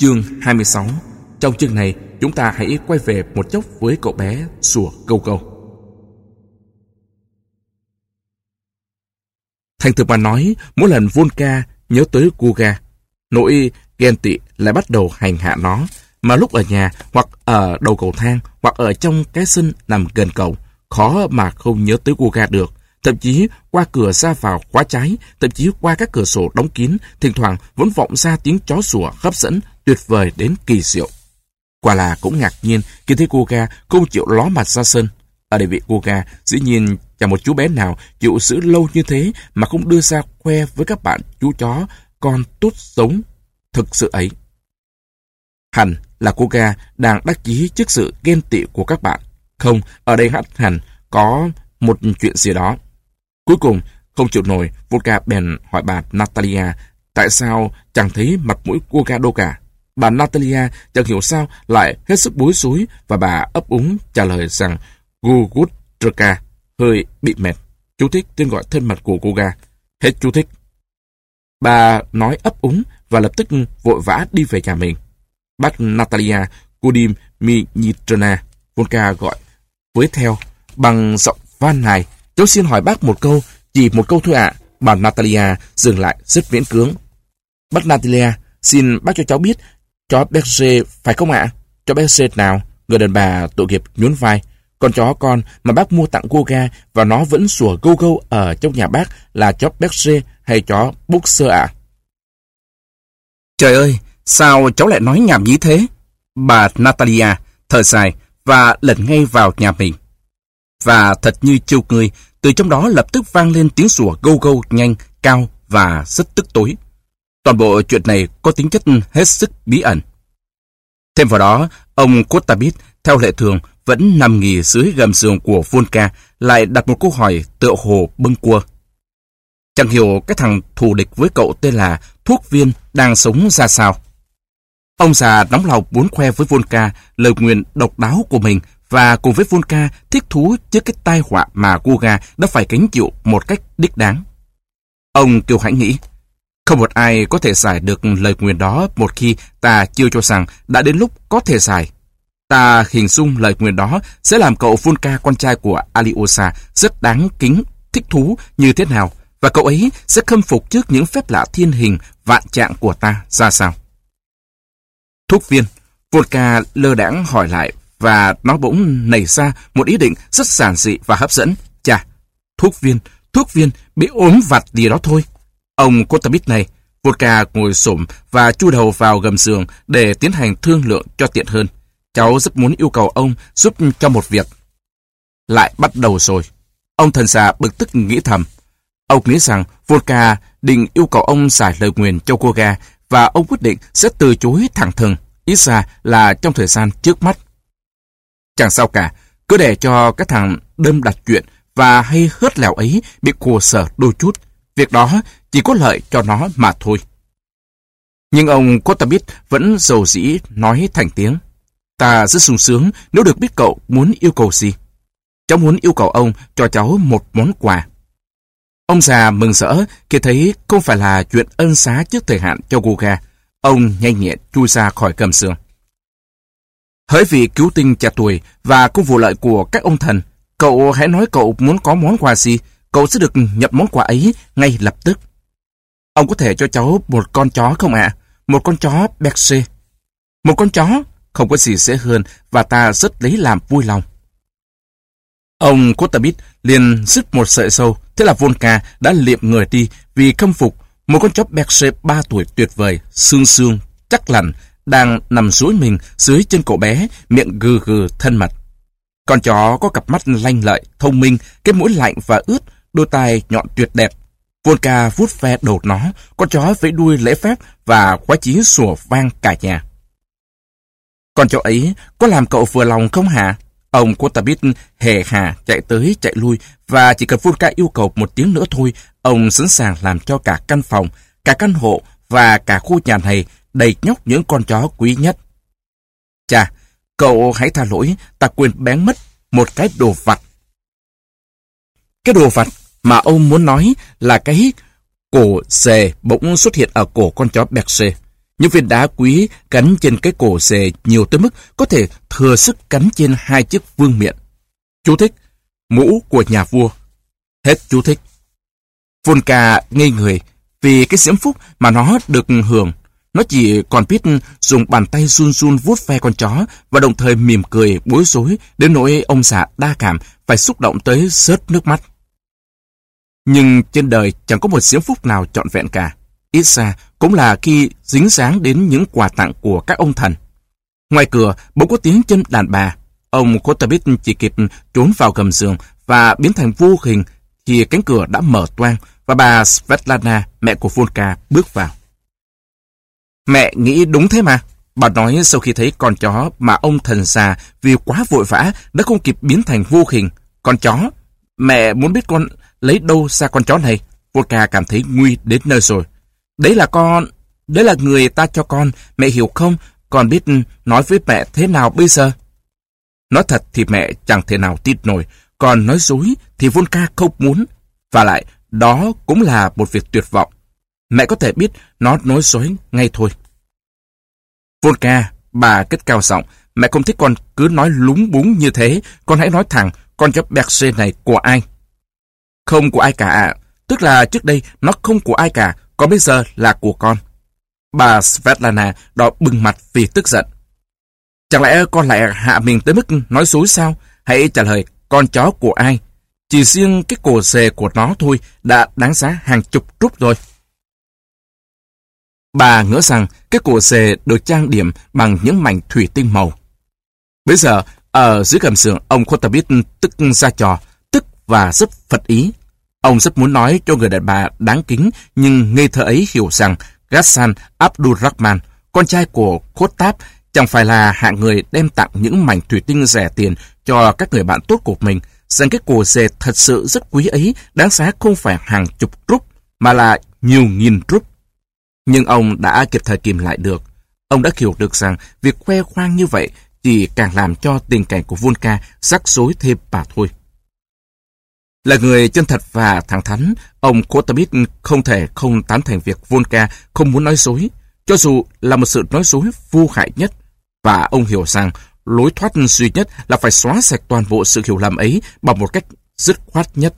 Chương 26 Trong chương này, chúng ta hãy quay về một chốc với cậu bé sủa câu câu. Thành thực mà nói, mỗi lần Volca nhớ tới Guga, nỗi ghen tị lại bắt đầu hành hạ nó, mà lúc ở nhà hoặc ở đầu cầu thang hoặc ở trong cái sân nằm gần cầu, khó mà không nhớ tới Guga được. Thậm chí qua cửa ra vào khóa trái, thậm chí qua các cửa sổ đóng kín, thỉnh thoảng vẫn vọng ra tiếng chó sủa hấp dẫn, tuyệt vời đến kỳ diệu. Quả là cũng ngạc nhiên khi thấy Guga không chịu ló mặt ra sân. Ở địa vị Guga dĩ nhiên chẳng một chú bé nào chịu giữ lâu như thế mà không đưa ra khoe với các bạn chú chó con tốt sống thực sự ấy. Hẳn là cô ga đang đắc chí trước sự ghen tị của các bạn. Không, ở đây hẳn hẳn có một chuyện gì đó. Cuối cùng, không chịu nổi, Volka bèn hỏi bà Natalia tại sao chẳng thấy mặt mũi cô ga đâu cả. Bà Natalia chẳng hiểu sao lại hết sức bối rối và bà ấp úng trả lời rằng Gugutrka hơi bị mệt. Chú thích tên gọi thân mật của cô ga. Hết chú thích. Bà nói ấp úng và lập tức vội vã đi về nhà mình. Bác Natalia Kudim Minitrona, Volka gọi với theo bằng giọng van này. Cháu xin hỏi bác một câu, chỉ một câu thôi ạ. Bà Natalia dừng lại rất miễn cưỡng. Bác Natalia, xin bác cho cháu biết, chó Berger phải không ạ? Chó Berger nào? Người đàn bà tội nghiệp nhún vai. Con chó con mà bác mua tặng cô ga và nó vẫn sủa gâu gâu ở trong nhà bác là chó Berger hay chó Boxer ạ? Trời ơi, sao cháu lại nói nhảm như thế? Bà Natalia thở dài và lẩn ngay vào nhà mình. Và thật như chiêu người, từ trong đó lập tức vang lên tiếng sủa gâu gâu nhanh, cao và rất tức tối. Toàn bộ chuyện này có tính chất hết sức bí ẩn. Thêm vào đó, ông Kotabit, theo lệ thường, vẫn nằm nghỉ dưới gầm giường của Volka, lại đặt một câu hỏi tựa hồ bâng cua. Chẳng hiểu cái thằng thù địch với cậu tên là thuốc viên đang sống ra sao. Ông già nóng lòng muốn khoe với Volka lời nguyện độc đáo của mình và cùng với Volka thích thú trước cái tai họa mà Guga đã phải gánh chịu một cách đích đáng. Ông kiều hãnh nghĩ, không một ai có thể giải được lời nguyện đó một khi ta chưa cho rằng đã đến lúc có thể giải. Ta hình dung lời nguyện đó sẽ làm cậu Volka con trai của Aliosa rất đáng kính, thích thú như thế nào và cậu ấy sẽ khâm phục trước những phép lạ thiên hình vạn trạng của ta ra sao. Thuốc viên, Volka lơ đãng hỏi lại và nó bỗng nảy ra một ý định rất giản dị và hấp dẫn. Chà, thuốc viên, thuốc viên bị ốm vặt gì đó thôi. Ông Kotabit này, Volka ngồi xổm và chu đầu vào gầm giường để tiến hành thương lượng cho tiện hơn. Cháu rất muốn yêu cầu ông giúp cho một việc. Lại bắt đầu rồi. Ông thần già bực tức nghĩ thầm. Ông nghĩ rằng Volka định yêu cầu ông giải lời nguyền cho cô ga và ông quyết định sẽ từ chối thẳng thừng, ít ra là trong thời gian trước mắt. Chẳng sao cả, cứ để cho cái thằng đâm đặt chuyện và hay hớt lèo ấy bị khổ sở đôi chút. Việc đó chỉ có lợi cho nó mà thôi. Nhưng ông Kotabit vẫn dầu dĩ nói thành tiếng. Ta rất sung sướng nếu được biết cậu muốn yêu cầu gì. Cháu muốn yêu cầu ông cho cháu một món quà. Ông già mừng rỡ khi thấy không phải là chuyện ân xá trước thời hạn cho Guga. Ông nhanh nhẹn chui ra khỏi cầm sườn. Hỡi vị cứu tinh trẻ tuổi và công vụ lợi của các ông thần, cậu hãy nói cậu muốn có món quà gì, cậu sẽ được nhập món quà ấy ngay lập tức. Ông có thể cho cháu một con chó không ạ? Một con chó Berkshire. Một con chó? Không có gì dễ hơn và ta rất lấy làm vui lòng. Ông Kotabit liền dứt một sợi sâu, thế là Volka đã liệm người đi vì khâm phục một con chó Berkshire 3 tuổi tuyệt vời, xương xương, chắc lành, đang nằm dưới mình dưới chân cậu bé, miệng gừ gừ thân mật. Con chó có cặp mắt lanh lợi, thông minh, cái mũi lạnh và ướt, đôi tai nhọn tuyệt đẹp. Volka vuốt ve đầu nó, con chó vẫy đuôi lễ phép và quái chí sủa vang cả nhà. Con chó ấy có làm cậu vừa lòng không hả? Ông Kotabit hề hà chạy tới chạy lui và chỉ cần Volka yêu cầu một tiếng nữa thôi, ông sẵn sàng làm cho cả căn phòng, cả căn hộ và cả khu nhà này đầy nhóc những con chó quý nhất. Chà, cậu hãy tha lỗi, ta quên bén mất một cái đồ vặt. Cái đồ vật mà ông muốn nói là cái cổ xề bỗng xuất hiện ở cổ con chó Berkshire. Những viên đá quý cắn trên cái cổ xề nhiều tới mức có thể thừa sức cắn trên hai chiếc vương miện. Chú thích, mũ của nhà vua. Hết chú thích. Volca ngây người vì cái diễm phúc mà nó được hưởng. Nó chỉ còn biết dùng bàn tay run run vuốt ve con chó và đồng thời mỉm cười bối rối đến nỗi ông già đa cảm phải xúc động tới rớt nước mắt. Nhưng trên đời chẳng có một diễm phúc nào trọn vẹn cả. Ít ra cũng là khi dính dáng đến những quà tặng của các ông thần. Ngoài cửa bỗng có tiếng chân đàn bà. Ông Kotabit chỉ kịp trốn vào gầm giường và biến thành vô hình thì cánh cửa đã mở toang và bà Svetlana, mẹ của Volka, bước vào. Mẹ nghĩ đúng thế mà. Bà nói sau khi thấy con chó mà ông thần già vì quá vội vã đã không kịp biến thành vô hình. Con chó, mẹ muốn biết con lấy đâu ra con chó này. Volka cảm thấy nguy đến nơi rồi. Đấy là con, đấy là người ta cho con, mẹ hiểu không? Con biết nói với mẹ thế nào bây giờ? Nói thật thì mẹ chẳng thể nào tin nổi, còn nói dối thì Volka không muốn. Và lại, đó cũng là một việc tuyệt vọng. Mẹ có thể biết nó nói dối ngay thôi. Volka, bà kết cao giọng, mẹ không thích con cứ nói lúng búng như thế, con hãy nói thẳng, con chó Berger này của ai? Không của ai cả ạ, tức là trước đây nó không của ai cả, còn bây giờ là của con. Bà Svetlana đỏ bừng mặt vì tức giận. Chẳng lẽ con lại hạ mình tới mức nói dối sao? Hãy trả lời con chó của ai? Chỉ riêng cái cổ xề của nó thôi đã đáng giá hàng chục rúp rồi. Bà ngỡ rằng cái cổ xề được trang điểm bằng những mảnh thủy tinh màu. Bây giờ, ở dưới gầm sườn, ông Khotabit tức ra trò, tức và rất phật ý. Ông rất muốn nói cho người đàn bà đáng kính, nhưng ngây thơ ấy hiểu rằng Ghassan Abdurrahman, con trai của Khotab, chẳng phải là hạng người đem tặng những mảnh thủy tinh rẻ tiền cho các người bạn tốt của mình, rằng cái cổ xề thật sự rất quý ấy đáng giá không phải hàng chục rúp, mà là nhiều nghìn rúp. Nhưng ông đã kịp thời kìm lại được. Ông đã hiểu được rằng việc khoe khoang như vậy chỉ càng làm cho tình cảnh của Volka rắc rối thêm bà thôi. Là người chân thật và thẳng thắn, ông Kotabit không thể không tán thành việc Volka không muốn nói dối, cho dù là một sự nói dối vô hại nhất. Và ông hiểu rằng lối thoát duy nhất là phải xóa sạch toàn bộ sự hiểu lầm ấy bằng một cách dứt khoát nhất.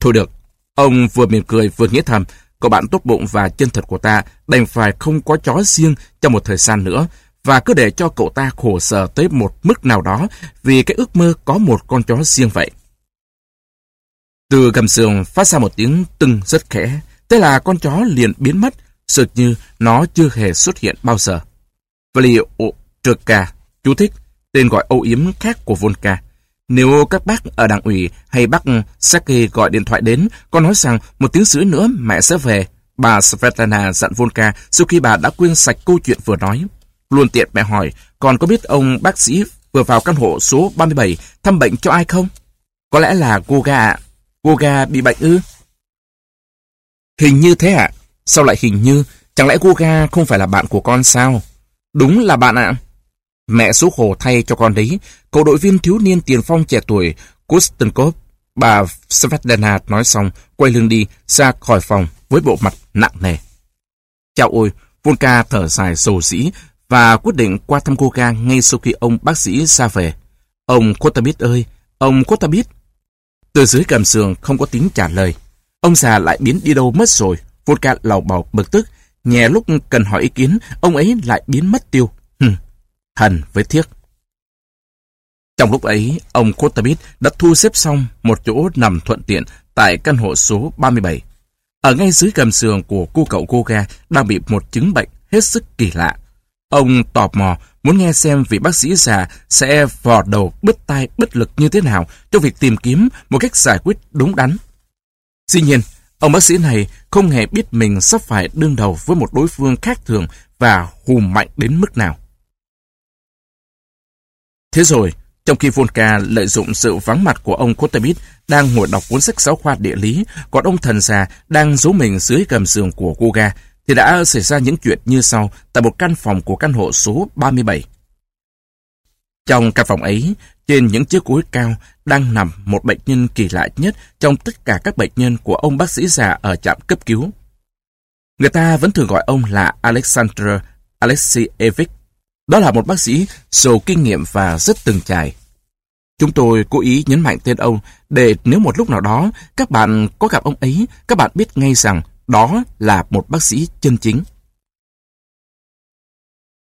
Thôi được, ông vừa mỉm cười vừa nghĩ thầm, cậu bạn tốt bụng và chân thật của ta đành phải không có chó riêng trong một thời gian nữa, và cứ để cho cậu ta khổ sở tới một mức nào đó vì cái ước mơ có một con chó riêng vậy. Từ gầm giường phát ra một tiếng tưng rất khẽ, thế là con chó liền biến mất, sự như nó chưa hề xuất hiện bao giờ. liệu trượt cà chú thích, tên gọi âu yếm khác của Volka. Nếu các bác ở đảng ủy hay bác Saki gọi điện thoại đến, con nói rằng một tiếng rưỡi nữa mẹ sẽ về. Bà Svetlana dặn Volka sau khi bà đã quên sạch câu chuyện vừa nói. Luôn tiện mẹ hỏi, còn có biết ông bác sĩ vừa vào căn hộ số 37 thăm bệnh cho ai không? Có lẽ là Goga ạ. Goga bị bệnh ư? Hình như thế ạ. Sao lại hình như? Chẳng lẽ Goga không phải là bạn của con sao? Đúng là bạn ạ. Mẹ số khổ thay cho con đấy. Cậu đội viên thiếu niên tiền phong trẻ tuổi Kustenkov, bà Svetlana nói xong, quay lưng đi ra khỏi phòng với bộ mặt nặng nề. Chào ôi, Volka thở dài sầu dĩ và quyết định qua thăm cô ga ngay sau khi ông bác sĩ ra về. Ông Kotabit ơi, ông Kotabit. Từ dưới cầm giường không có tiếng trả lời. Ông già lại biến đi đâu mất rồi. Vodka lào bào bực tức. Nhẹ lúc cần hỏi ý kiến, ông ấy lại biến mất tiêu. Hừm, thần với thiết Trong lúc ấy, ông Kotabit đã thu xếp xong một chỗ nằm thuận tiện tại căn hộ số 37. Ở ngay dưới cầm giường của cô cậu Goga đang bị một chứng bệnh hết sức kỳ lạ. Ông tò mò muốn nghe xem vị bác sĩ già sẽ vò đầu bứt tai bứt lực như thế nào cho việc tìm kiếm một cách giải quyết đúng đắn. Dĩ nhiên, ông bác sĩ này không hề biết mình sắp phải đương đầu với một đối phương khác thường và hùm mạnh đến mức nào. Thế rồi, trong khi Volka lợi dụng sự vắng mặt của ông Kotabit đang ngồi đọc cuốn sách giáo khoa địa lý, còn ông thần già đang giấu mình dưới gầm giường của Guga, thì đã xảy ra những chuyện như sau tại một căn phòng của căn hộ số 37. Trong căn phòng ấy, trên những chiếc gối cao đang nằm một bệnh nhân kỳ lạ nhất trong tất cả các bệnh nhân của ông bác sĩ già ở trạm cấp cứu. Người ta vẫn thường gọi ông là Alexander Alexievich. Đó là một bác sĩ giàu kinh nghiệm và rất từng trải. Chúng tôi cố ý nhấn mạnh tên ông để nếu một lúc nào đó các bạn có gặp ông ấy, các bạn biết ngay rằng đó là một bác sĩ chân chính.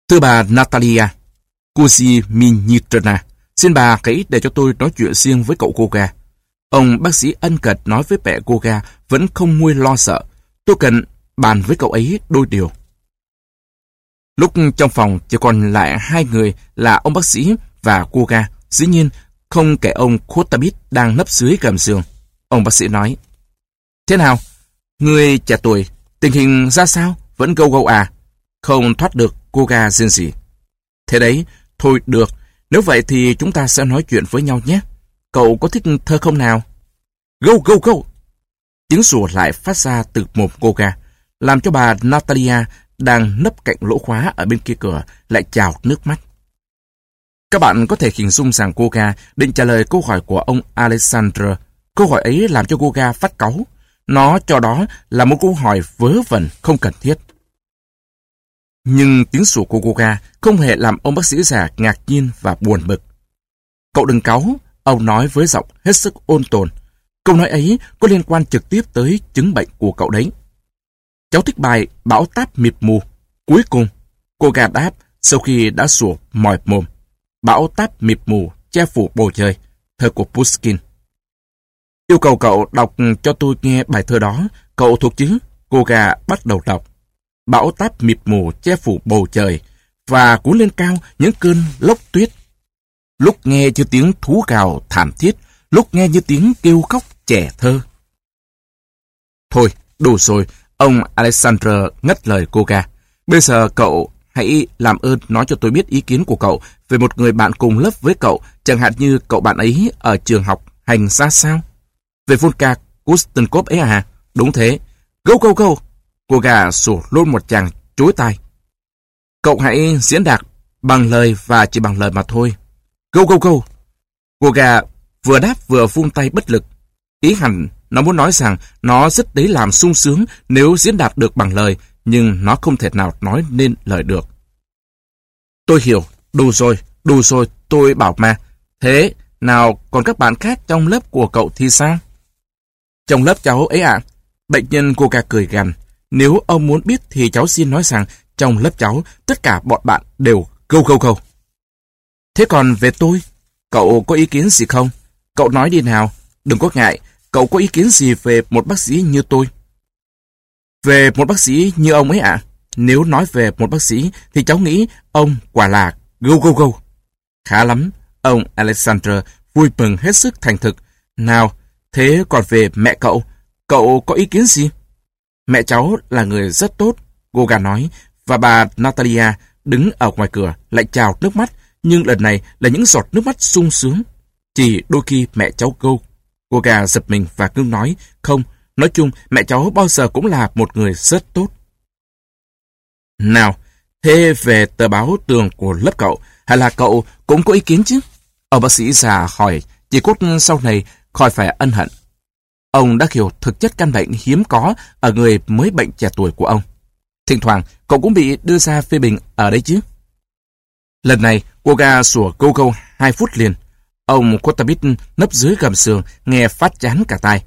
Thưa bà Natalia Kuzimitrina, xin bà hãy để cho tôi nói chuyện riêng với cậu Goga. Ông bác sĩ ân cần nói với mẹ Goga vẫn không nguôi lo sợ. Tôi cần bàn với cậu ấy đôi điều. Lúc trong phòng chỉ còn lại hai người là ông bác sĩ và Goga. Dĩ nhiên, không kể ông Khotabit đang nấp dưới gầm giường. Ông bác sĩ nói, Thế nào? Người trẻ tuổi, tình hình ra sao? Vẫn gâu gâu à? Không thoát được cô ga riêng gì. Thế đấy, thôi được. Nếu vậy thì chúng ta sẽ nói chuyện với nhau nhé. Cậu có thích thơ không nào? Gâu gâu gâu! Tiếng sủa lại phát ra từ một cô ga, làm cho bà Natalia đang nấp cạnh lỗ khóa ở bên kia cửa lại trào nước mắt. Các bạn có thể hình dung rằng Goga định trả lời câu hỏi của ông Alexander. Câu hỏi ấy làm cho Goga phát cáu. Nó cho đó là một câu hỏi vớ vẩn không cần thiết. Nhưng tiếng sủa của Goga không hề làm ông bác sĩ già ngạc nhiên và buồn bực. Cậu đừng cáu, ông nói với giọng hết sức ôn tồn. Câu nói ấy có liên quan trực tiếp tới chứng bệnh của cậu đấy. Cháu thích bài Bão táp mịt mù. Cuối cùng, cô gà đáp sau khi đã sủa mỏi mồm bão táp mịt mù, che phủ bầu trời, thơ của Pushkin. Yêu cầu cậu đọc cho tôi nghe bài thơ đó, cậu thuộc chứ? Cô gà bắt đầu đọc. Bão táp mịt mù che phủ bầu trời và cuốn lên cao những cơn lốc tuyết. Lúc nghe như tiếng thú gào thảm thiết, lúc nghe như tiếng kêu khóc trẻ thơ. Thôi, đủ rồi, ông Alexander ngắt lời cô gà. Bây giờ cậu Hãy làm ơn nói cho tôi biết ý kiến của cậu về một người bạn cùng lớp với cậu, chẳng hạn như cậu bạn ấy ở trường học hành ra sao? Về Volka Kustenkov ấy à? Đúng thế. Go, go, go! Cô gà sủa luôn một chàng chối tai. Cậu hãy diễn đạt bằng lời và chỉ bằng lời mà thôi. Go, go, go! Cô gà vừa đáp vừa vung tay bất lực. Ý hẳn nó muốn nói rằng nó rất đấy làm sung sướng nếu diễn đạt được bằng lời, nhưng nó không thể nào nói nên lời được. Tôi hiểu, đủ rồi, đủ rồi, tôi bảo mà. Thế, nào còn các bạn khác trong lớp của cậu thì sao? Trong lớp cháu ấy ạ, bệnh nhân cô ca cười gằn. Nếu ông muốn biết thì cháu xin nói rằng trong lớp cháu tất cả bọn bạn đều câu câu câu. Thế còn về tôi, cậu có ý kiến gì không? Cậu nói đi nào, đừng có ngại, cậu có ý kiến gì về một bác sĩ như tôi? Về một bác sĩ như ông ấy ạ? Nếu nói về một bác sĩ thì cháu nghĩ ông quả là go go go. Khá lắm, ông Alexander vui mừng hết sức thành thực. Nào, thế còn về mẹ cậu, cậu có ý kiến gì? Mẹ cháu là người rất tốt, Goga nói, và bà Natalia đứng ở ngoài cửa lại trào nước mắt, nhưng lần này là những giọt nước mắt sung sướng. Chỉ đôi khi mẹ cháu câu. Goga giật mình và ngưng nói, không, nói chung mẹ cháu bao giờ cũng là một người rất tốt. Nào, thế về tờ báo tường của lớp cậu, hay là cậu cũng có ý kiến chứ? Ông bác sĩ già hỏi, chỉ cốt sau này khỏi phải ân hận. Ông đã hiểu thực chất căn bệnh hiếm có ở người mới bệnh trẻ tuổi của ông. Thỉnh thoảng, cậu cũng bị đưa ra phê bình ở đây chứ. Lần này, cô ga sủa câu câu hai phút liền. Ông Kotabit nấp dưới gầm sườn, nghe phát chán cả tai.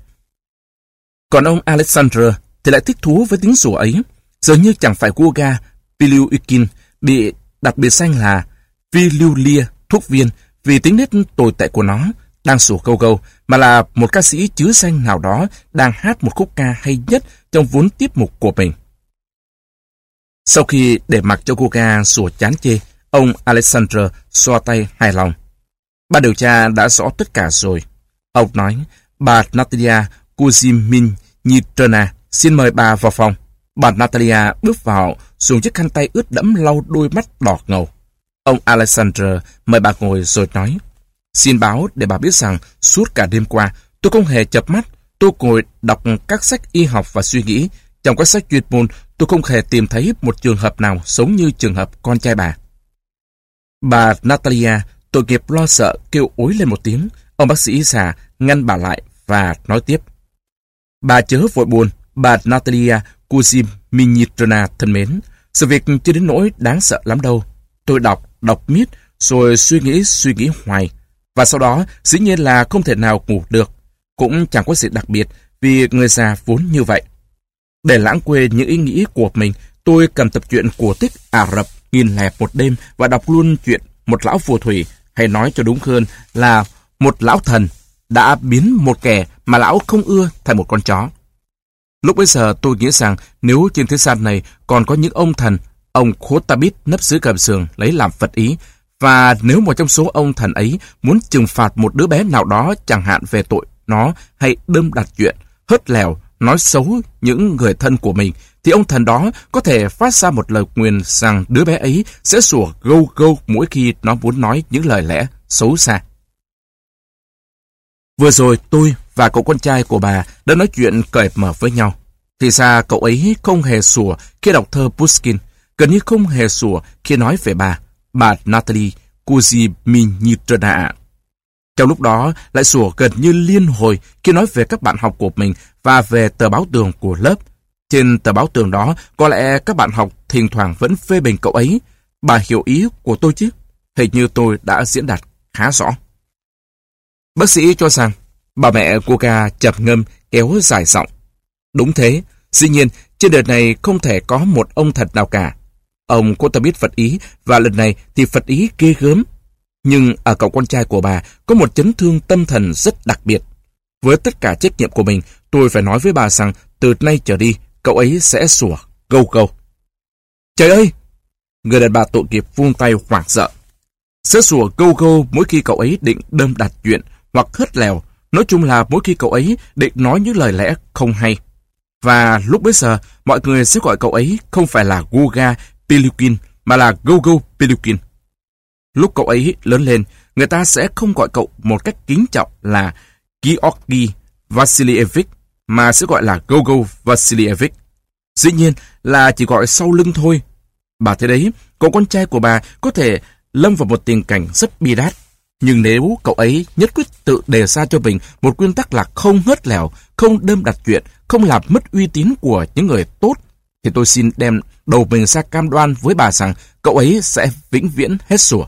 Còn ông Alexander thì lại thích thú với tiếng sủa ấy. Dường như chẳng phải Guga Piliukin bị đặc biệt danh là Piliulia thuốc viên vì tính nết tồi tệ của nó đang sủa câu câu, mà là một ca sĩ chứa danh nào đó đang hát một khúc ca hay nhất trong vốn tiết mục của mình. Sau khi để mặc cho cô ca sủa chán chê, ông Alexander xoa tay hài lòng. Ba điều tra đã rõ tất cả rồi. Ông nói, bà Natalia Kuzimin Nitrona xin mời bà vào phòng. Bà Natalia bước vào, dùng chiếc khăn tay ướt đẫm lau đôi mắt đỏ ngầu. Ông Alexander mời bà ngồi rồi nói, Xin báo để bà biết rằng suốt cả đêm qua, tôi không hề chập mắt, tôi ngồi đọc các sách y học và suy nghĩ. Trong các sách chuyên môn, tôi không hề tìm thấy một trường hợp nào giống như trường hợp con trai bà. Bà Natalia, tội nghiệp lo sợ, kêu ối lên một tiếng. Ông bác sĩ già ngăn bà lại và nói tiếp. Bà chớ vội buồn, bà Natalia Kuziminitrona thân mến, sự việc chưa đến nỗi đáng sợ lắm đâu. Tôi đọc, đọc miết, rồi suy nghĩ, suy nghĩ hoài. Và sau đó, dĩ nhiên là không thể nào ngủ được. Cũng chẳng có gì đặc biệt, vì người già vốn như vậy. Để lãng quên những ý nghĩ của mình, tôi cầm tập truyện cổ tích Ả Rập nghìn lẻ một đêm và đọc luôn chuyện một lão phù thủy, hay nói cho đúng hơn là một lão thần, đã biến một kẻ mà lão không ưa thành một con chó. Lúc bấy giờ tôi nghĩ rằng nếu trên thế gian này còn có những ông thần, ông Khotabit nấp dưới cầm sườn lấy làm Phật ý, và nếu một trong số ông thần ấy muốn trừng phạt một đứa bé nào đó chẳng hạn về tội nó hay đâm đặt chuyện, hớt lèo, nói xấu những người thân của mình, thì ông thần đó có thể phát ra một lời nguyền rằng đứa bé ấy sẽ sủa gâu gâu mỗi khi nó muốn nói những lời lẽ xấu xa. Vừa rồi tôi và cậu con trai của bà đã nói chuyện cởi mở với nhau. Thì ra cậu ấy không hề sủa khi đọc thơ Pushkin, gần như không hề sủa khi nói về bà, bà Natalie Kuzminitra. Trong lúc đó lại sủa gần như liên hồi khi nói về các bạn học của mình và về tờ báo tường của lớp. Trên tờ báo tường đó, có lẽ các bạn học thỉnh thoảng vẫn phê bình cậu ấy. Bà hiểu ý của tôi chứ? Hình như tôi đã diễn đạt khá rõ. Bác sĩ cho rằng, bà mẹ của ca chập ngâm kéo dài giọng. Đúng thế, dĩ nhiên trên đời này không thể có một ông thật nào cả. Ông cô ta biết Phật ý và lần này thì Phật ý ghê gớm. Nhưng ở cậu con trai của bà có một chấn thương tâm thần rất đặc biệt. Với tất cả trách nhiệm của mình, tôi phải nói với bà rằng từ nay trở đi, cậu ấy sẽ sủa, gâu gâu. Trời ơi! Người đàn bà tội nghiệp vung tay hoảng sợ. Sẽ sủa gâu gâu mỗi khi cậu ấy định đâm đặt chuyện hoặc hất lèo. Nói chung là mỗi khi cậu ấy định nói những lời lẽ không hay. Và lúc bấy giờ, mọi người sẽ gọi cậu ấy không phải là Guga Pilukin, mà là Gogo Pilukin. Lúc cậu ấy lớn lên, người ta sẽ không gọi cậu một cách kính trọng là Georgi Vasilievich, mà sẽ gọi là Gogo Vasilievich. Dĩ nhiên là chỉ gọi sau lưng thôi. Bà thấy đấy, cậu con trai của bà có thể lâm vào một tình cảnh rất bi đát. Nhưng nếu cậu ấy nhất quyết tự đề ra cho mình một nguyên tắc là không hớt lèo, không đâm đặt chuyện, không làm mất uy tín của những người tốt, thì tôi xin đem đầu mình ra cam đoan với bà rằng cậu ấy sẽ vĩnh viễn hết sủa.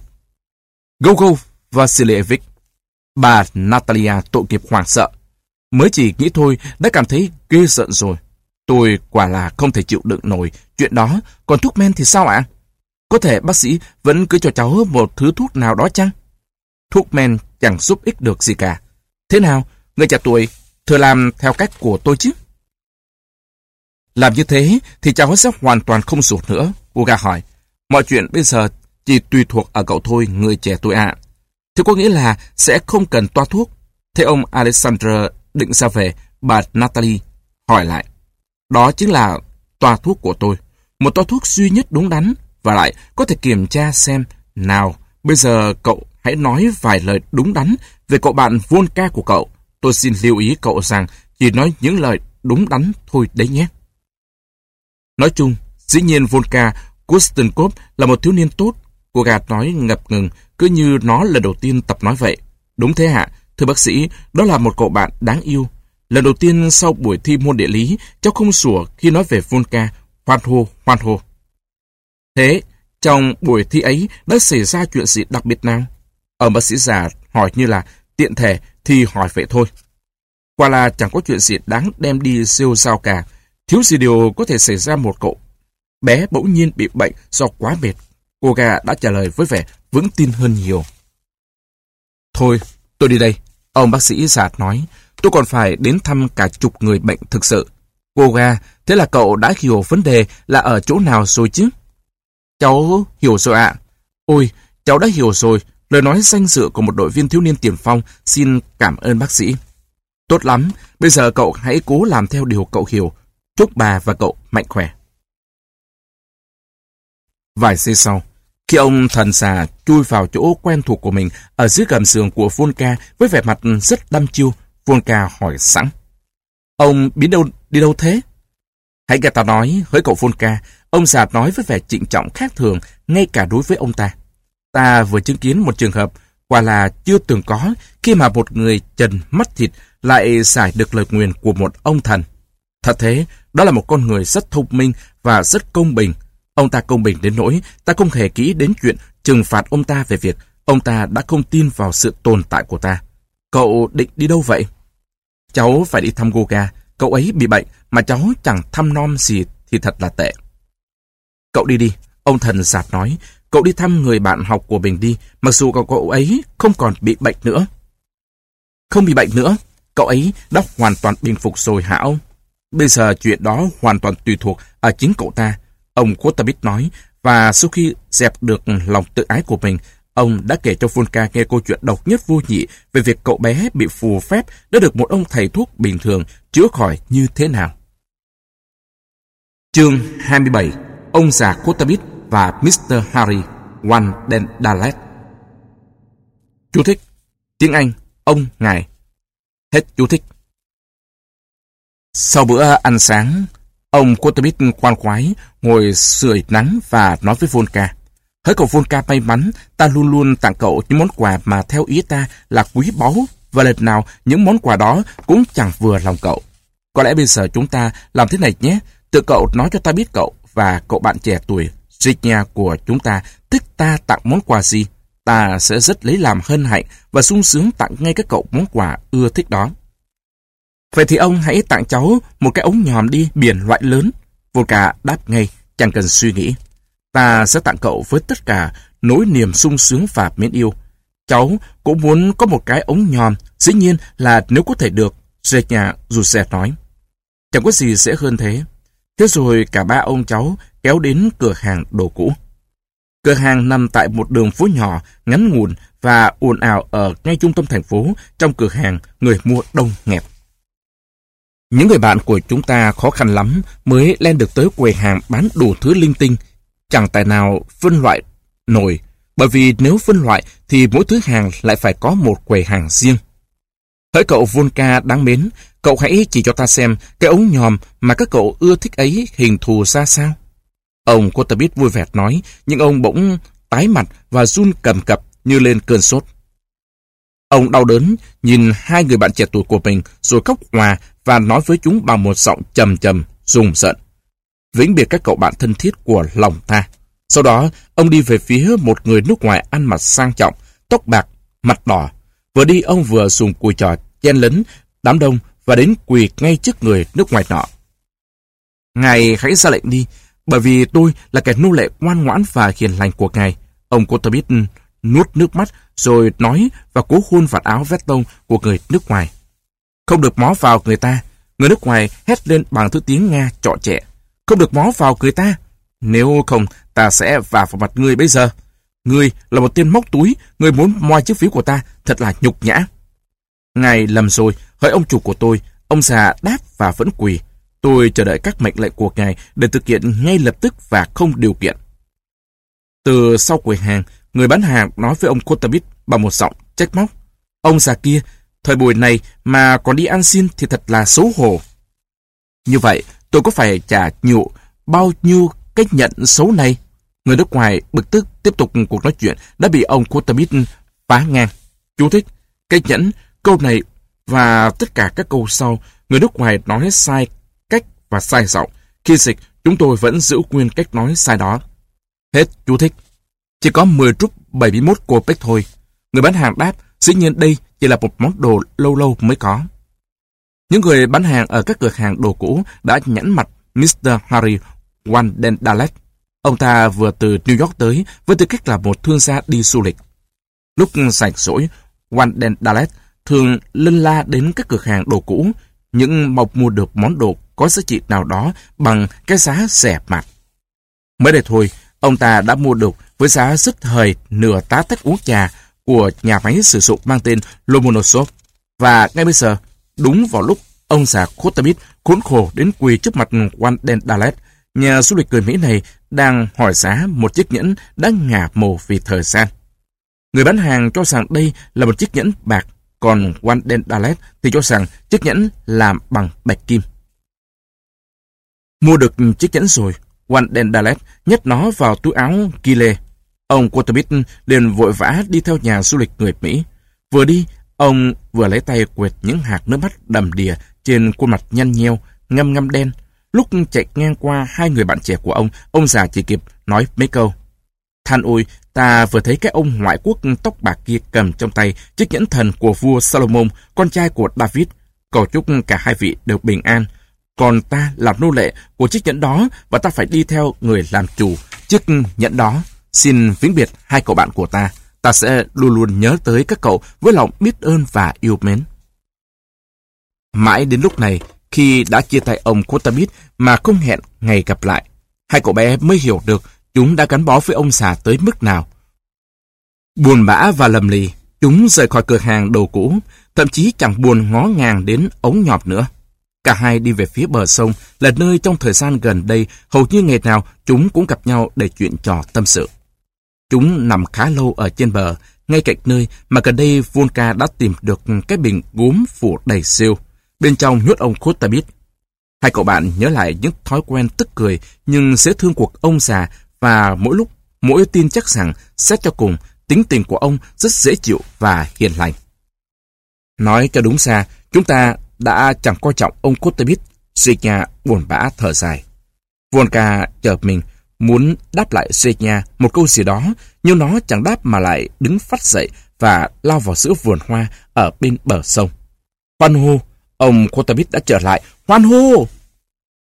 Gogo Vasilievich Bà Natalia tội nghiệp hoảng sợ. Mới chỉ nghĩ thôi đã cảm thấy ghê giận rồi. Tôi quả là không thể chịu đựng nổi chuyện đó, còn thuốc men thì sao ạ? Có thể bác sĩ vẫn cứ cho cháu một thứ thuốc nào đó chăng? Thuốc men chẳng giúp ích được gì cả. Thế nào, người trẻ tuổi, thừa làm theo cách của tôi chứ? Làm như thế thì cháu sẽ hoàn toàn không sụt nữa. Uga hỏi. Mọi chuyện bây giờ chỉ tùy thuộc ở cậu thôi, người trẻ tuổi ạ. Thì có nghĩa là sẽ không cần toa thuốc. Thế ông Alexander định ra về, bà Natalie hỏi lại. Đó chính là toa thuốc của tôi. Một toa thuốc duy nhất đúng đắn và lại có thể kiểm tra xem nào bây giờ cậu hãy nói vài lời đúng đắn về cậu bạn Volka của cậu. Tôi xin lưu ý cậu rằng chỉ nói những lời đúng đắn thôi đấy nhé. Nói chung, dĩ nhiên Volka Kustenkov là một thiếu niên tốt. Cô gạt nói ngập ngừng, cứ như nó lần đầu tiên tập nói vậy. Đúng thế hạ, thưa bác sĩ, đó là một cậu bạn đáng yêu. Lần đầu tiên sau buổi thi môn địa lý, cháu không sủa khi nói về Volka, hoan hô, hoan hô. Thế, trong buổi thi ấy đã xảy ra chuyện gì đặc biệt nào? Ở bác sĩ già hỏi như là tiện thể thì hỏi vậy thôi. Quả là chẳng có chuyện gì đáng đem đi siêu sao cả. Thiếu gì điều có thể xảy ra một cậu. Bé bỗng nhiên bị bệnh do quá mệt. Cô gà đã trả lời với vẻ vững tin hơn nhiều. Thôi, tôi đi đây. Ông bác sĩ già nói, tôi còn phải đến thăm cả chục người bệnh thực sự. Cô gà, thế là cậu đã hiểu vấn đề là ở chỗ nào rồi chứ? Cháu hiểu rồi ạ. Ôi, cháu đã hiểu rồi. Lời nói danh dự của một đội viên thiếu niên tiền phong xin cảm ơn bác sĩ. Tốt lắm, bây giờ cậu hãy cố làm theo điều cậu hiểu. Chúc bà và cậu mạnh khỏe. Vài giây sau, khi ông thần xà chui vào chỗ quen thuộc của mình ở dưới gầm giường của Volka với vẻ mặt rất đăm chiêu, Volka hỏi sẵn. Ông biến đâu đi đâu thế? Hãy nghe ta nói với cậu Volka, ông già nói với vẻ trịnh trọng khác thường ngay cả đối với ông ta. Ta vừa chứng kiến một trường hợp quả là chưa từng có khi mà một người trần mắt thịt lại giải được lời nguyền của một ông thần. Thật thế, đó là một con người rất thông minh và rất công bình. Ông ta công bình đến nỗi ta không hề kỹ đến chuyện trừng phạt ông ta về việc ông ta đã không tin vào sự tồn tại của ta. Cậu định đi đâu vậy? Cháu phải đi thăm Goga. Cậu ấy bị bệnh mà cháu chẳng thăm nom gì thì thật là tệ. Cậu đi đi, ông thần giạt nói. Cậu đi thăm người bạn học của mình đi, mặc dù cậu, cậu ấy không còn bị bệnh nữa. Không bị bệnh nữa, cậu ấy đã hoàn toàn bình phục rồi hả ông? Bây giờ chuyện đó hoàn toàn tùy thuộc ở chính cậu ta. Ông Kotabit nói, và sau khi dẹp được lòng tự ái của mình, ông đã kể cho Volka nghe câu chuyện độc nhất vô nhị về việc cậu bé bị phù phép đã được một ông thầy thuốc bình thường chữa khỏi như thế nào. Chương 27 Ông già Kotabit và Mr. Harry Van den Dalet Chú thích Tiếng Anh Ông, Ngài Hết chú thích sau bữa ăn sáng, ông Kotabit quan quái ngồi sưởi nắng và nói với Volka. Hỡi cậu Volka may mắn, ta luôn luôn tặng cậu những món quà mà theo ý ta là quý báu và lần nào những món quà đó cũng chẳng vừa lòng cậu. Có lẽ bây giờ chúng ta làm thế này nhé, tự cậu nói cho ta biết cậu và cậu bạn trẻ tuổi Zignia của chúng ta thích ta tặng món quà gì. Ta sẽ rất lấy làm hân hạnh và sung sướng tặng ngay các cậu món quà ưa thích đó. Vậy thì ông hãy tặng cháu một cái ống nhòm đi biển loại lớn. Volka đáp ngay, chẳng cần suy nghĩ. Ta sẽ tặng cậu với tất cả nỗi niềm sung sướng và mến yêu. Cháu cũng muốn có một cái ống nhòm, dĩ nhiên là nếu có thể được, Zenya Giuse nói. Chẳng có gì sẽ hơn thế. Thế rồi cả ba ông cháu kéo đến cửa hàng đồ cũ. Cửa hàng nằm tại một đường phố nhỏ, ngắn ngủn và ồn ào ở ngay trung tâm thành phố. Trong cửa hàng, người mua đông nghẹt. Những người bạn của chúng ta khó khăn lắm mới lên được tới quầy hàng bán đủ thứ linh tinh. Chẳng tài nào phân loại nổi, bởi vì nếu phân loại thì mỗi thứ hàng lại phải có một quầy hàng riêng. Hỡi cậu Volka đáng mến, cậu hãy chỉ cho ta xem cái ống nhòm mà các cậu ưa thích ấy hình thù ra sao. Ông Kotabit vui vẻ nói, nhưng ông bỗng tái mặt và run cầm cập như lên cơn sốt. Ông đau đớn, nhìn hai người bạn trẻ tuổi của mình rồi khóc hòa và nói với chúng bằng một giọng trầm trầm, rùng rợn. Vĩnh biệt các cậu bạn thân thiết của lòng ta. Sau đó, ông đi về phía một người nước ngoài ăn mặc sang trọng, tóc bạc, mặt đỏ. Vừa đi ông vừa dùng cùi trò chen lấn đám đông và đến quỳ ngay trước người nước ngoài nọ. Ngài hãy ra lệnh đi, bởi vì tôi là kẻ nô lệ ngoan ngoãn và hiền lành của ngài. Ông Kotabit nuốt nước mắt rồi nói và cố hôn vạt áo vét tông của người nước ngoài. Không được mó vào người ta. Người nước ngoài hét lên bằng thứ tiếng Nga trọ trẻ. Không được mó vào người ta. Nếu không, ta sẽ vào vào mặt ngươi bây giờ. Ngươi là một tên móc túi, ngươi muốn moi chiếc phiếu của ta, thật là nhục nhã. Ngài lầm rồi, hỡi ông chủ của tôi, ông già đáp và vẫn quỳ. Tôi chờ đợi các mệnh lệnh của ngài để thực hiện ngay lập tức và không điều kiện. Từ sau quầy hàng, người bán hàng nói với ông Kotabit bằng một giọng trách móc. Ông già kia, thời buổi này mà còn đi ăn xin thì thật là xấu hổ. Như vậy, tôi có phải trả nhụ bao nhiêu cách nhận xấu này? Người nước ngoài bực tức tiếp tục cuộc nói chuyện đã bị ông Kotabit phá ngang. Chú thích, cách nhẫn, câu này và tất cả các câu sau, người nước ngoài nói sai cách và sai giọng. Khi dịch, chúng tôi vẫn giữ nguyên cách nói sai đó. Hết chú thích. Chỉ có 10 rúp 71 cô pếch thôi. Người bán hàng đáp, dĩ nhiên đây chỉ là một món đồ lâu lâu mới có. Những người bán hàng ở các cửa hàng đồ cũ đã nhãn mặt Mr. Harry Wandendalek. Ông ta vừa từ New York tới với tư cách là một thương gia đi du lịch. Lúc sạch rỗi, Wandendalek thường lân la đến các cửa hàng đồ cũ, những mộc mua được món đồ có giá trị nào đó bằng cái giá rẻ mạt. Mới đây thôi, ông ta đã mua được với giá rất hời nửa tá tách uống trà của nhà máy sử dụng mang tên Lomonosov. Và ngay bây giờ, đúng vào lúc ông già Kotamit khốn khổ đến quỳ trước mặt Juan đen Dalet, nhà du lịch người Mỹ này đang hỏi giá một chiếc nhẫn đã ngả màu vì thời gian. Người bán hàng cho rằng đây là một chiếc nhẫn bạc, còn Juan đen Dalet thì cho rằng chiếc nhẫn làm bằng bạch kim. Mua được chiếc nhẫn rồi, Juan đen Dalet nhét nó vào túi áo Gile. Ông Quatermit liền vội vã đi theo nhà du lịch người Mỹ. Vừa đi, ông vừa lấy tay quệt những hạt nước mắt đầm đìa trên khuôn mặt nhăn nheo, ngâm ngâm đen. Lúc chạy ngang qua hai người bạn trẻ của ông, ông già chỉ kịp nói mấy câu. Than ôi, ta vừa thấy cái ông ngoại quốc tóc bạc kia cầm trong tay chiếc nhẫn thần của vua Solomon, con trai của David. Cầu chúc cả hai vị đều bình an. Còn ta làm nô lệ của chiếc nhẫn đó và ta phải đi theo người làm chủ chiếc nhẫn đó. Xin vĩnh biệt hai cậu bạn của ta. Ta sẽ luôn luôn nhớ tới các cậu với lòng biết ơn và yêu mến. Mãi đến lúc này, khi đã chia tay ông Kotabit mà không hẹn ngày gặp lại, hai cậu bé mới hiểu được chúng đã gắn bó với ông già tới mức nào. Buồn bã và lầm lì, chúng rời khỏi cửa hàng đồ cũ, thậm chí chẳng buồn ngó ngàng đến ống nhọt nữa. Cả hai đi về phía bờ sông là nơi trong thời gian gần đây hầu như ngày nào chúng cũng gặp nhau để chuyện trò tâm sự. Chúng nằm khá lâu ở trên bờ, ngay cạnh nơi mà gần đây Volka đã tìm được cái bình gốm phủ đầy siêu. Bên trong nhốt ông Kotabit. Hai cậu bạn nhớ lại những thói quen tức cười nhưng dễ thương cuộc ông già và mỗi lúc mỗi tin chắc rằng xét cho cùng tính tình của ông rất dễ chịu và hiền lành. Nói cho đúng ra, chúng ta đã chẳng coi trọng ông Kotabit, Senya buồn bã thở dài. Volka chợt mình muốn đáp lại Senya một câu gì đó, nhưng nó chẳng đáp mà lại đứng phát dậy và lao vào giữa vườn hoa ở bên bờ sông. Hoan hô, ông Kotabit đã trở lại, hoan hô!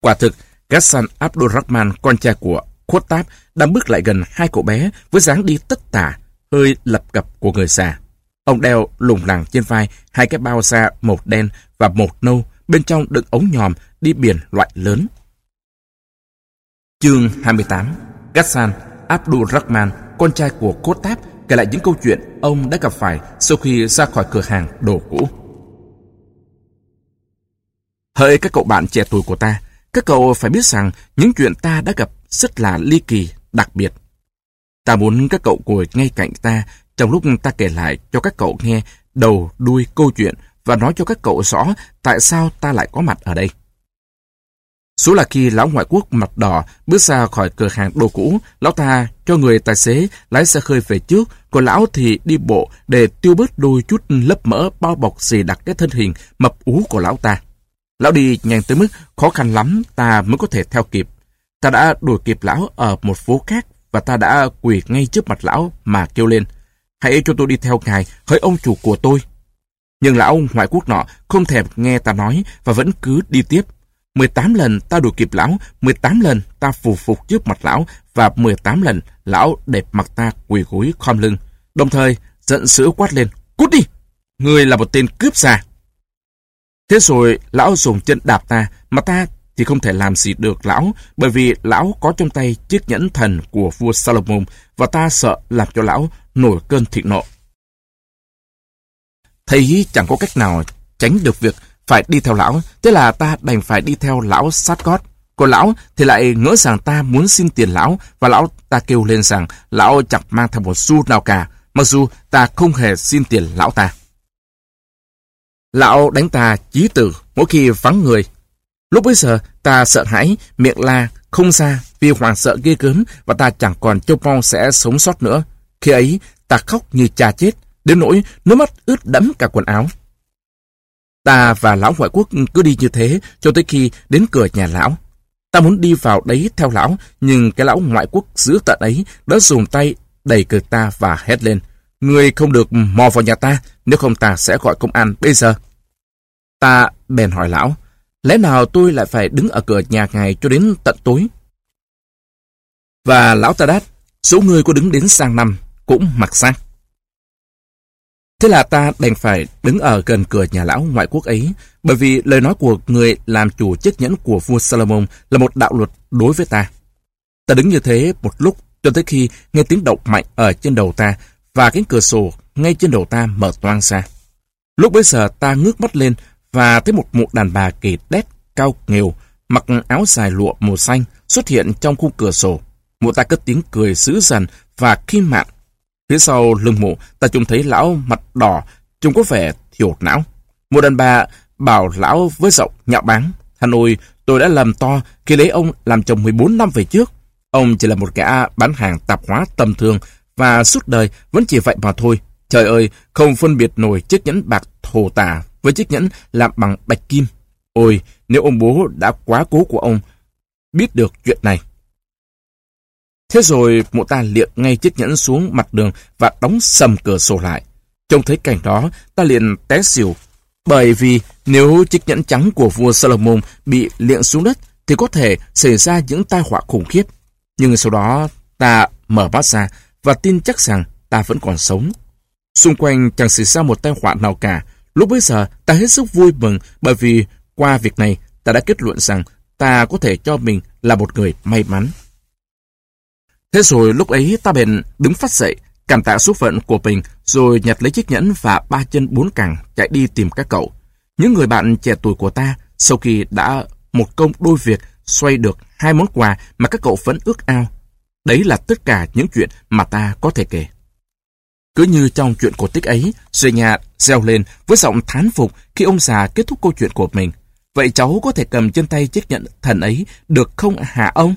Quả thực, Gassan Abdurrahman, con trai của Khotab, đang bước lại gần hai cậu bé với dáng đi tất tả, hơi lập cập của người già. Ông đeo lùng lẳng trên vai hai cái bao da một đen và một nâu, bên trong đựng ống nhòm đi biển loại lớn. Chương 28 Ghassan Abdul Rahman, con trai của Kotab, kể lại những câu chuyện ông đã gặp phải sau khi ra khỏi cửa hàng đồ cũ. Hỡi các cậu bạn trẻ tuổi của ta, các cậu phải biết rằng những chuyện ta đã gặp rất là ly kỳ, đặc biệt. Ta muốn các cậu ngồi ngay cạnh ta trong lúc ta kể lại cho các cậu nghe đầu đuôi câu chuyện và nói cho các cậu rõ tại sao ta lại có mặt ở đây. Số là khi lão ngoại quốc mặt đỏ bước ra khỏi cửa hàng đồ cũ, lão ta cho người tài xế lái xe khơi về trước, còn lão thì đi bộ để tiêu bớt đôi chút lớp mỡ bao bọc dày đặc cái thân hình mập ú của lão ta. Lão đi nhanh tới mức khó khăn lắm ta mới có thể theo kịp. Ta đã đuổi kịp lão ở một phố khác và ta đã quỳ ngay trước mặt lão mà kêu lên. Hãy cho tôi đi theo ngài, hỡi ông chủ của tôi. Nhưng lão ngoại quốc nọ không thèm nghe ta nói và vẫn cứ đi tiếp. 18 lần ta đuổi kịp lão, 18 lần ta phù phục trước mặt lão và 18 lần lão đẹp mặt ta quỳ gối khom lưng. Đồng thời giận dữ quát lên, cút đi! Người là một tên cướp già. Thế rồi lão dùng chân đạp ta, mà ta thì không thể làm gì được lão, bởi vì lão có trong tay chiếc nhẫn thần của vua Salomon và ta sợ làm cho lão nổi cơn thịnh nộ. Thấy chẳng có cách nào tránh được việc phải đi theo lão, thế là ta đành phải đi theo lão sát gót. Còn lão thì lại ngỡ rằng ta muốn xin tiền lão và lão ta kêu lên rằng lão chẳng mang theo một xu nào cả, mặc dù ta không hề xin tiền lão ta. Lão đánh ta chí tử mỗi khi vắng người. Lúc bấy giờ ta sợ hãi, miệng la, không ra vì hoàng sợ ghê gớm và ta chẳng còn trông mong sẽ sống sót nữa. Khi ấy ta khóc như cha chết, đến nỗi nước mắt ướt đẫm cả quần áo. Ta và lão ngoại quốc cứ đi như thế cho tới khi đến cửa nhà lão. Ta muốn đi vào đấy theo lão, nhưng cái lão ngoại quốc giữ tận ấy đã dùng tay đẩy cửa ta và hét lên. Người không được mò vào nhà ta, nếu không ta sẽ gọi công an bây giờ. Ta bèn hỏi lão, lẽ nào tôi lại phải đứng ở cửa nhà ngài cho đến tận tối? Và lão ta đáp, số người có đứng đến sang năm cũng mặc sang. Thế là ta đành phải đứng ở gần cửa nhà lão ngoại quốc ấy, bởi vì lời nói của người làm chủ chiếc nhẫn của vua Solomon là một đạo luật đối với ta. Ta đứng như thế một lúc cho tới khi nghe tiếng động mạnh ở trên đầu ta và cánh cửa sổ ngay trên đầu ta mở toang ra. Lúc bấy giờ ta ngước mắt lên và thấy một mụ đàn bà kỳ đét, cao nghèo, mặc áo dài lụa màu xanh xuất hiện trong khung cửa sổ. Mụ ta cất tiếng cười dữ dằn và khi mạng. Phía sau lưng mụ, ta trông thấy lão mặt đỏ, trông có vẻ thiểu não. Một đàn bà bảo lão với giọng nhạo báng. Hà Nội, tôi đã làm to khi lấy ông làm chồng 14 năm về trước. Ông chỉ là một gã bán hàng tạp hóa tầm thường và suốt đời vẫn chỉ vậy mà thôi. Trời ơi, không phân biệt nổi chiếc nhẫn bạc thổ tả với chiếc nhẫn làm bằng bạch kim. Ôi, nếu ông bố đã quá cố của ông biết được chuyện này. Thế rồi mụ ta liệng ngay chiếc nhẫn xuống mặt đường và đóng sầm cửa sổ lại. Trông thấy cảnh đó, ta liền té xỉu. Bởi vì nếu chiếc nhẫn trắng của vua Solomon bị liệng xuống đất thì có thể xảy ra những tai họa khủng khiếp. Nhưng sau đó ta mở mắt ra và tin chắc rằng ta vẫn còn sống. Xung quanh chẳng xảy ra một tai họa nào cả. Lúc bấy giờ ta hết sức vui mừng bởi vì qua việc này ta đã kết luận rằng ta có thể cho mình là một người may mắn. Thế rồi lúc ấy ta bèn đứng phát dậy, cảm tạ số phận của mình, rồi nhặt lấy chiếc nhẫn và ba chân bốn cẳng chạy đi tìm các cậu. Những người bạn trẻ tuổi của ta, sau khi đã một công đôi việc xoay được hai món quà mà các cậu vẫn ước ao. Đấy là tất cả những chuyện mà ta có thể kể. Cứ như trong chuyện cổ tích ấy, Duy Nhà reo lên với giọng thán phục khi ông già kết thúc câu chuyện của mình. Vậy cháu có thể cầm trên tay chiếc nhẫn thần ấy được không hả ông?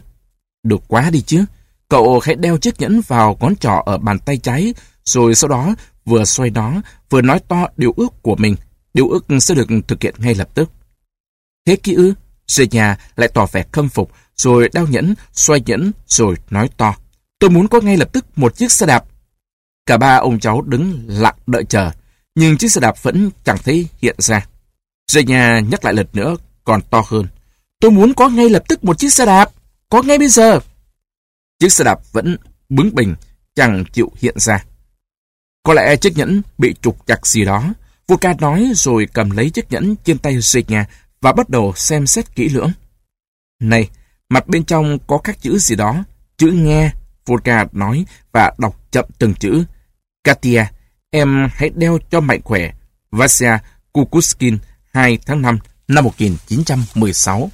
Được quá đi chứ. Cậu hãy đeo chiếc nhẫn vào ngón trỏ ở bàn tay trái, rồi sau đó vừa xoay nó, vừa nói to điều ước của mình. Điều ước sẽ được thực hiện ngay lập tức. Thế kỹ ư? Duy Nhà lại tỏ vẻ khâm phục, rồi đeo nhẫn, xoay nhẫn, rồi nói to. Tôi muốn có ngay lập tức một chiếc xe đạp. Cả ba ông cháu đứng lặng đợi chờ, nhưng chiếc xe đạp vẫn chẳng thấy hiện ra. Dây nhà nhắc lại lần nữa, còn to hơn. Tôi muốn có ngay lập tức một chiếc xe đạp, có ngay bây giờ. Chiếc xe đạp vẫn bướng bỉnh, chẳng chịu hiện ra. Có lẽ chiếc nhẫn bị trục chặt gì đó. vuka nói rồi cầm lấy chiếc nhẫn trên tay Zenya và bắt đầu xem xét kỹ lưỡng. Này, mặt bên trong có các chữ gì đó. Chữ nghe, vuka nói và đọc chậm từng chữ. Katia, em hãy đeo cho mạnh khỏe. Vasya Kukuskin, 2 tháng 5 năm 1916.